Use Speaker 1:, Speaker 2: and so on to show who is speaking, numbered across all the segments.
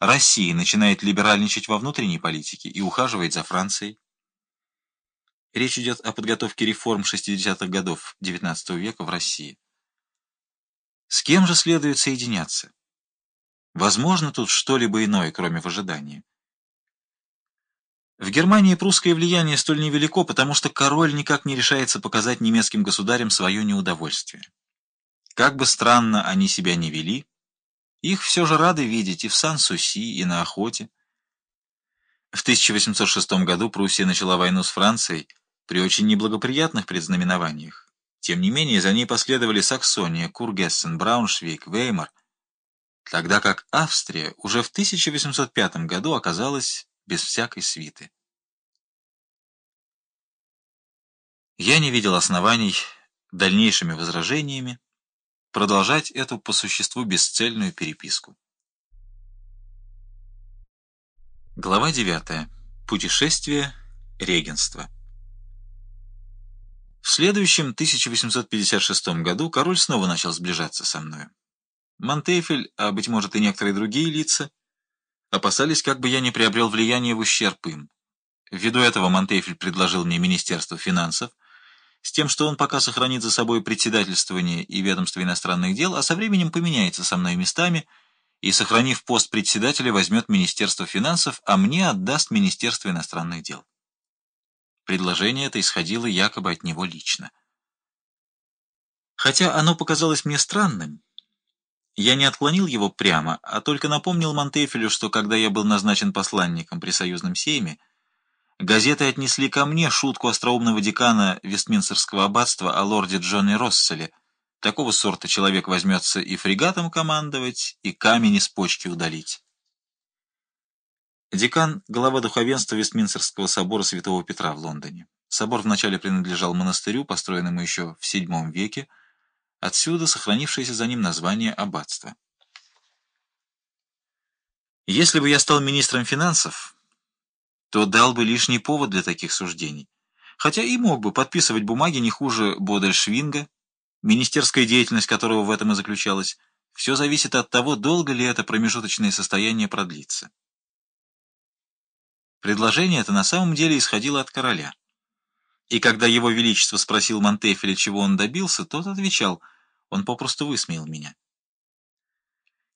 Speaker 1: Россия начинает либеральничать во внутренней политике и ухаживает за Францией. Речь идет о подготовке реформ 60-х годов XIX века в России. С кем же следует соединяться? Возможно тут что-либо иное, кроме ожидания. В Германии прусское влияние столь невелико, потому что король никак не решается показать немецким государям свое неудовольствие. Как бы странно они себя не вели, их все же рады видеть и в Сан-Суси, и на охоте. В 1806 году Пруссия начала войну с Францией при очень неблагоприятных предзнаменованиях. Тем не менее, за ней последовали Саксония, Кургессен, Брауншвейг, Веймар, тогда как Австрия уже в 1805 году оказалась без всякой свиты. Я не видел оснований дальнейшими возражениями продолжать эту по существу бесцельную переписку. Глава 9. Путешествие, регенство. В следующем 1856 году король снова начал сближаться со мною. Монтефель, а, быть может, и некоторые другие лица, опасались, как бы я не приобрел влияние в ущерб им. Ввиду этого Монтефель предложил мне Министерство финансов, с тем, что он пока сохранит за собой председательствование и ведомство иностранных дел, а со временем поменяется со мной местами и, сохранив пост председателя, возьмет Министерство финансов, а мне отдаст Министерство иностранных дел. Предложение это исходило якобы от него лично. Хотя оно показалось мне странным, я не отклонил его прямо, а только напомнил Монтефелю, что когда я был назначен посланником при союзном сейме, газеты отнесли ко мне шутку остроумного декана Вестминстерского аббатства о лорде Джонни Росселе. Такого сорта человек возьмется и фрегатом командовать, и камень из почки удалить. Декан — глава духовенства Вестминстерского собора Святого Петра в Лондоне. Собор вначале принадлежал монастырю, построенному еще в VII веке, Отсюда сохранившееся за ним название аббатства. Если бы я стал министром финансов, то дал бы лишний повод для таких суждений, хотя и мог бы подписывать бумаги не хуже Бодельшвинга, министерская деятельность которого в этом и заключалась. Все зависит от того, долго ли это промежуточное состояние продлится. Предложение это на самом деле исходило от короля. И когда его величество спросил Монтефеля, чего он добился, тот отвечал, он попросту высмеял меня.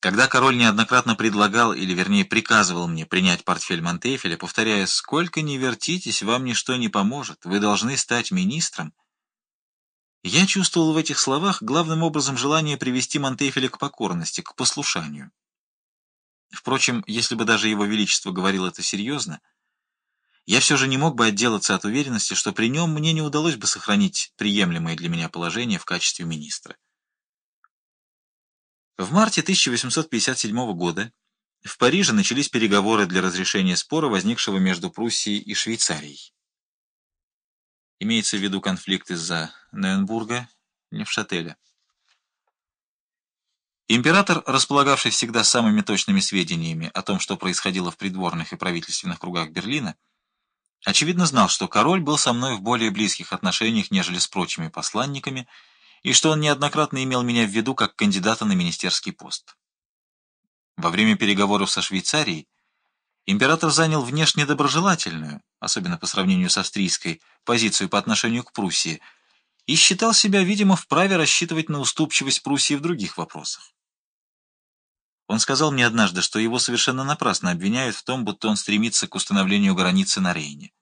Speaker 1: Когда король неоднократно предлагал, или вернее приказывал мне принять портфель Монтефеля, повторяя, «Сколько ни вертитесь, вам ничто не поможет, вы должны стать министром», я чувствовал в этих словах главным образом желание привести Монтефеля к покорности, к послушанию. Впрочем, если бы даже его величество говорил это серьезно, я все же не мог бы отделаться от уверенности, что при нем мне не удалось бы сохранить приемлемое для меня положение в качестве министра. В марте 1857 года в Париже начались переговоры для разрешения спора, возникшего между Пруссией и Швейцарией. Имеется в виду конфликт из-за Нейнбурга, Невшателя. Император, располагавший всегда самыми точными сведениями о том, что происходило в придворных и правительственных кругах Берлина, Очевидно знал, что король был со мной в более близких отношениях, нежели с прочими посланниками, и что он неоднократно имел меня в виду как кандидата на министерский пост. Во время переговоров со Швейцарией император занял внешне доброжелательную, особенно по сравнению с австрийской, позицию по отношению к Пруссии, и считал себя, видимо, вправе рассчитывать на уступчивость Пруссии в других вопросах. Он сказал мне однажды, что его совершенно напрасно обвиняют в том, будто он стремится к установлению границы на Рейне.